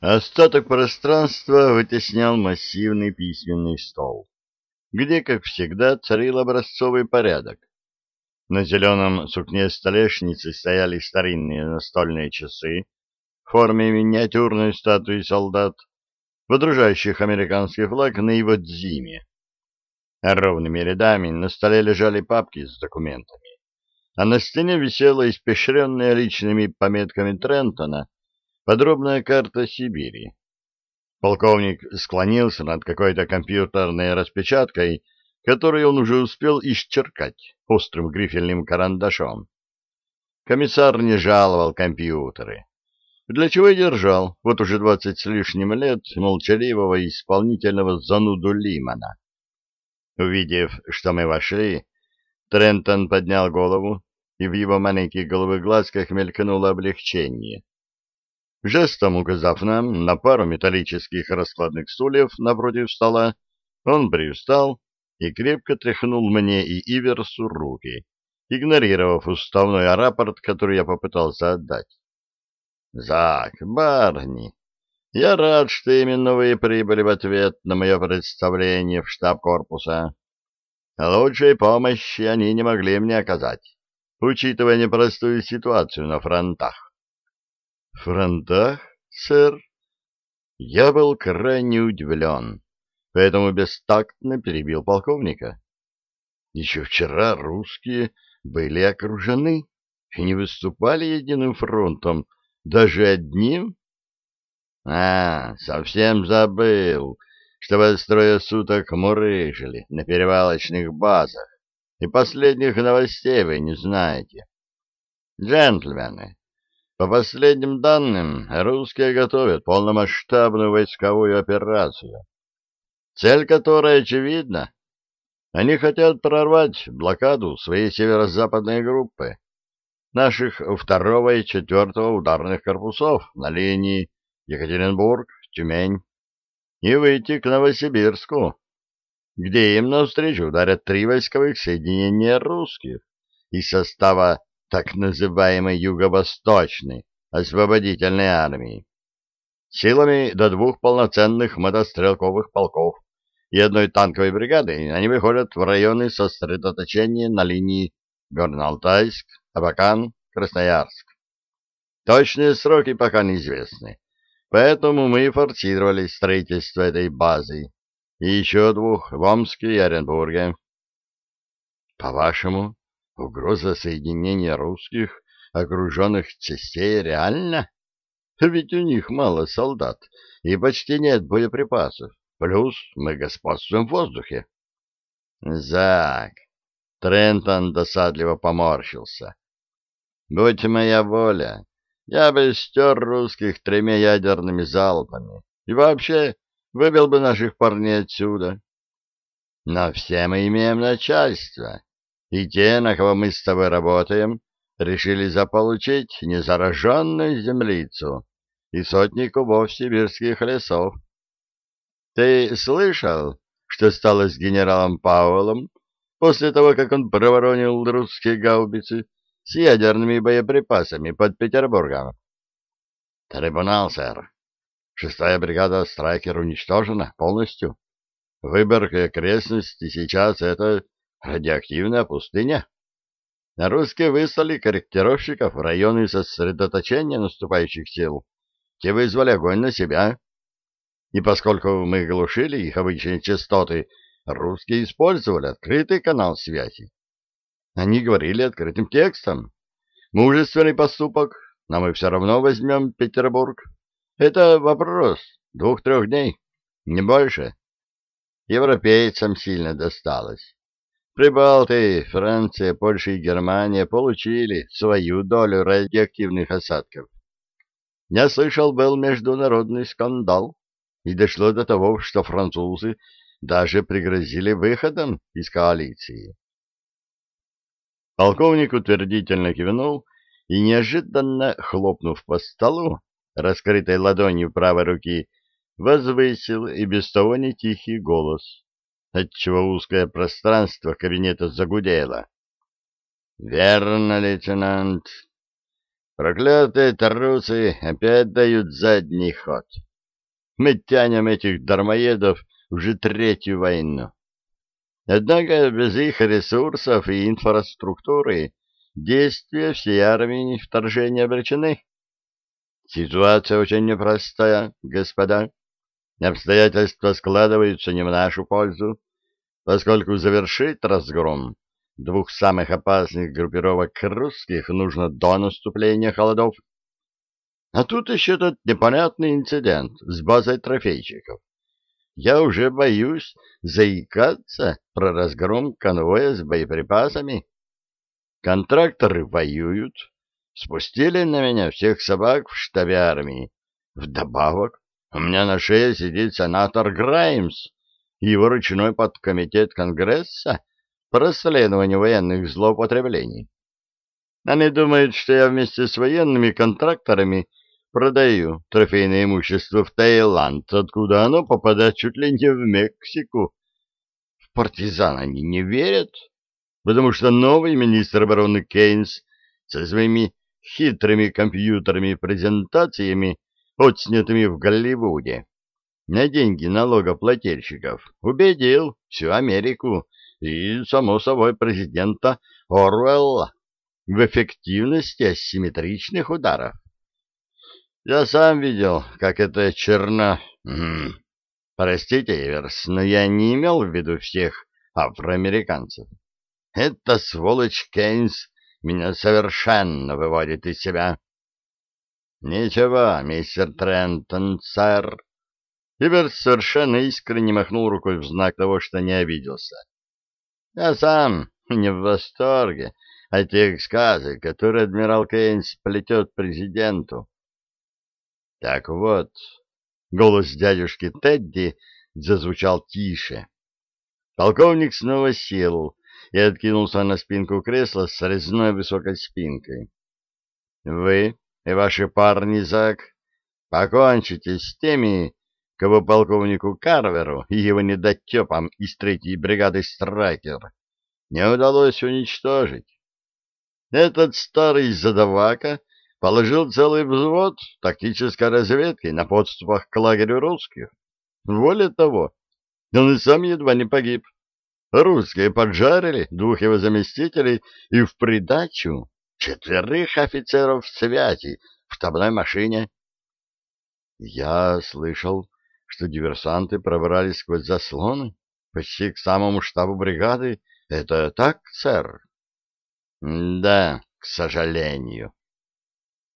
Остаток пространства вытеснял массивный письменный стол, где, как всегда, царил образцовый порядок. На зеленом сукне столешницы стояли старинные настольные часы в форме миниатюрной статуи солдат, водружающих американский флаг на его дзиме. Ровными рядами на столе лежали папки с документами, а на стене висела испещренная личными пометками Трентона подробная карта Сибири. Полковник склонился над какой-то компьютерной распечаткой, которую он уже успел исчеркать острым грифельным карандашом. Комиссар не жаловал компьютеры. Для чего и держал, вот уже двадцать с лишним лет, молчаливого исполнительного зануду Лимана. Увидев, что мы вошли, Трентон поднял голову, и в его маленьких голубых глазках мелькнуло облегчение. Жестом указав нам на пару металлических раскладных стульев напротив стола, он привстал и крепко тряхнул мне и Иверсу руки, игнорировав уставной рапорт, который я попытался отдать. «Зак, Барни, я рад, что именно вы прибыли в ответ на мое представление в штаб корпуса. Лучшей помощи они не могли мне оказать, учитывая непростую ситуацию на фронтах. «Фронтах, сэр?» Я был крайне удивлен, поэтому бестактно перебил полковника. Еще вчера русские были окружены и не выступали единым фронтом, даже одним. А, совсем забыл, что вы трое суток мурыжили на перевалочных базах, и последних новостей вы не знаете. Джентльмены, по последним данным, русские готовят полномасштабную войсковую операцию, цель которой очевидна. Они хотят прорвать блокаду своей северо-западной группы, наших второго и четвертого ударных корпусов на линии Екатеринбург-Тюмень и выйти к Новосибирску, где им навстречу ударят три войсковых соединения русских из состава так называемой Юго-Восточной освободительной армии, силами до двух полноценных мотострелковых полков и одной танковой бригады они выходят в районы сосредоточения на линии Горно-Алтайск, Абакан, Красноярск. Точные сроки пока неизвестны, поэтому мы форсировали строительство этой базы и еще двух в Омске и Оренбурге. По-вашему, Угроза соединения русских, окруженных частей, реальна? Ведь у них мало солдат и почти нет боеприпасов. Плюс мы господствуем в воздухе. Зак! Трентон досадливо поморщился. Будь моя воля, я бы стер русских тремя ядерными залпами и вообще выбил бы наших парней отсюда. Но все мы имеем начальство, и те, на кого мы с тобой работаем, решили заполучить незараженную землицу и сотни кубов сибирских лесов. Ты слышал, что стало с генералом Пауэллом после того, как он проворонил русские гаубицы с ядерными боеприпасами под Петербургом? Трибунал, сэр. Шестая бригада «Страйкер» уничтожена полностью. Выборка окрестности сейчас — это радиоактивная пустыня. На русские выслали корректировщиков в районы сосредоточения наступающих сил. Те вызвали огонь на себя. И поскольку мы глушили их обычные частоты, русские использовали открытый канал связи. Они говорили открытым текстом. Мужественный поступок, но мы все равно возьмем Петербург. Это вопрос двух-трех дней, не больше. Европейцам сильно досталось. Прибалты, Франция, Польша и Германия получили свою долю радиоактивных осадков. Я слышал, был международный скандал, и дошло до того, что французы даже пригрозили выходом из коалиции. Полковник утвердительно кивнул и, неожиданно хлопнув по столу, раскрытой ладонью правой руки, возвысил и без того не тихий голос отчего узкое пространство кабинета загудело. — Верно, лейтенант. Проклятые тарусы опять дают задний ход. Мы тянем этих дармоедов уже третью войну. Однако без их ресурсов и инфраструктуры действия всей армии вторжения обречены. Ситуация очень непростая, господа. Обстоятельства складываются не в нашу пользу, поскольку завершить разгром двух самых опасных группировок русских нужно до наступления холодов. А тут еще этот непонятный инцидент с базой трофейщиков. Я уже боюсь заикаться про разгром конвоя с боеприпасами. Контракторы воюют, спустили на меня всех собак в штабе армии. Вдобавок, у меня на шее сидит сенатор Граймс и его ручной подкомитет Конгресса по расследованию военных злоупотреблений. Они думают, что я вместе с военными контракторами продаю трофейное имущество в Таиланд, откуда оно попадает чуть ли не в Мексику. В партизан они не верят, потому что новый министр обороны Кейнс со своими хитрыми компьютерными презентациями, отснятыми в Голливуде, на деньги налогоплательщиков, убедил всю Америку и, само собой, президента Орвелла в эффективности асимметричных ударов. Я сам видел, как это черно... Простите, Эверс, но я не имел в виду всех афроамериканцев. Это сволочь Кейнс меня совершенно выводит из себя. Ничего, мистер Трентон, сэр. Эверс совершенно искренне махнул рукой в знак того, что не обиделся. Я сам не в восторге от тех сказок, которые адмирал Кейнс плетет президенту. Так вот, голос дядюшки Тедди зазвучал тише. Полковник снова сел и откинулся на спинку кресла с резной высокой спинкой. Вы и ваши парни, Зак, покончите с теми, кого полковнику Карверу и его недотепам из третьей бригады «Страйкер» не удалось уничтожить. Этот старый задавака положил целый взвод тактической разведки на подступах к лагерю русских. Более того, он и сам едва не погиб. Русские поджарили двух его заместителей и в придачу четверых офицеров связи в штабной машине. Я слышал, что диверсанты пробрались сквозь заслоны почти к самому штабу бригады. Это так, сэр? Да, к сожалению.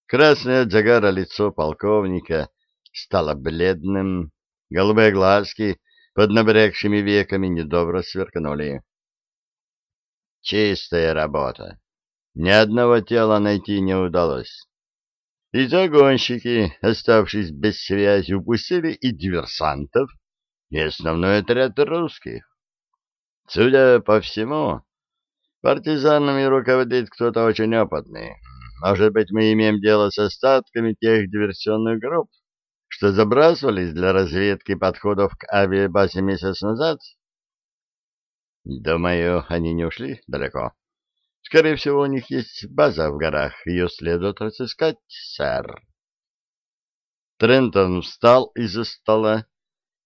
Красное от загара лицо полковника стало бледным, голубые глазки под набрякшими веками недобро сверкнули. Чистая работа. Ни одного тела найти не удалось. И загонщики, оставшись без связи, упустили и диверсантов, и основной отряд русских. Судя по всему, партизанами руководит кто-то очень опытный. Может быть, мы имеем дело с остатками тех диверсионных групп, что забрасывались для разведки подходов к авиабазе месяц назад? Думаю, они не ушли далеко. Скорее всего, у них есть база в горах, ее следует разыскать, сэр. Трентон встал из-за стола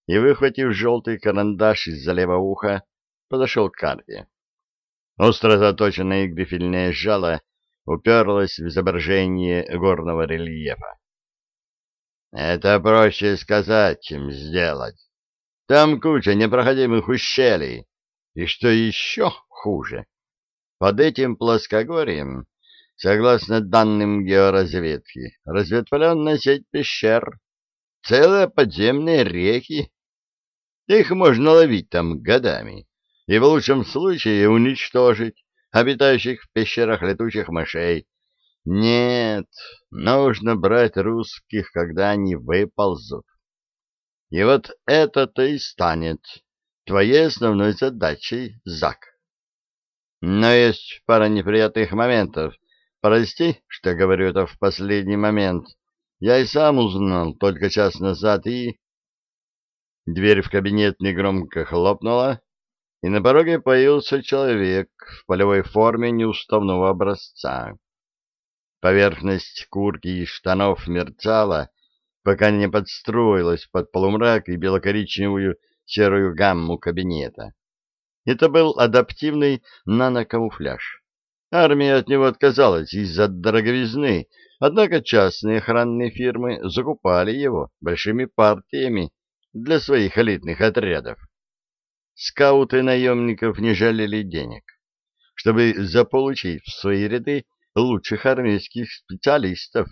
и, выхватив желтый карандаш из-за левого уха, подошел к карте. Остро заточенное грифельное жало уперлась в изображение горного рельефа. Это проще сказать, чем сделать. Там куча непроходимых ущелий. И что еще хуже, под этим плоскогорьем, согласно данным георазведки, разветвленная сеть пещер, целые подземные реки. Их можно ловить там годами и в лучшем случае уничтожить обитающих в пещерах летучих мышей. Нет, нужно брать русских, когда они выползут. И вот это-то и станет твоей основной задачей, Зак. Но есть пара неприятных моментов. Прости, что говорю это в последний момент. Я и сам узнал только час назад и... Дверь в кабинет негромко хлопнула, и на пороге появился человек в полевой форме неуставного образца. Поверхность куртки и штанов мерцала, пока не подстроилась под полумрак и белокоричневую серую гамму кабинета. Это был адаптивный нанокамуфляж. Армия от него отказалась из-за дороговизны, однако частные охранные фирмы закупали его большими партиями для своих элитных отрядов. Скауты наемников не жалели денег, чтобы заполучить в свои ряды лучших армейских специалистов,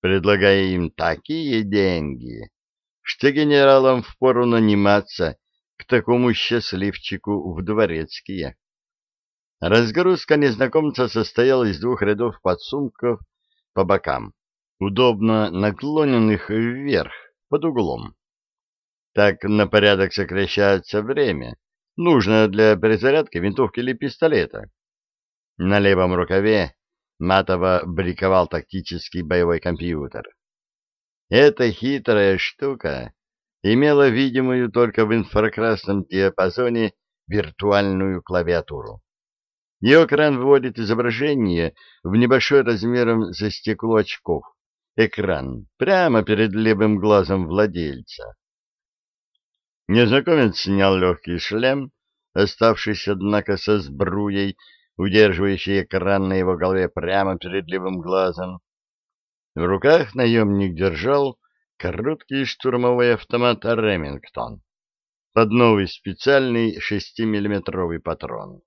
предлагая им такие деньги, что генералам впору наниматься к такому счастливчику в дворецкие. Разгрузка незнакомца состояла из двух рядов подсумков по бокам, удобно наклоненных вверх, под углом. Так на порядок сокращается время, нужное для перезарядки винтовки или пистолета. На левом рукаве матово бликовал тактический боевой компьютер. Эта хитрая штука имела видимую только в инфракрасном диапазоне виртуальную клавиатуру. Ее экран выводит изображение в небольшой размером за стекло очков. Экран прямо перед левым глазом владельца. Незнакомец снял легкий шлем, оставшийся, однако, со сбруей, удерживающий экран на его голове прямо перед левым глазом. В руках наемник держал короткий штурмовой автомат «Ремингтон» под новый специальный шестимиллиметровый патрон.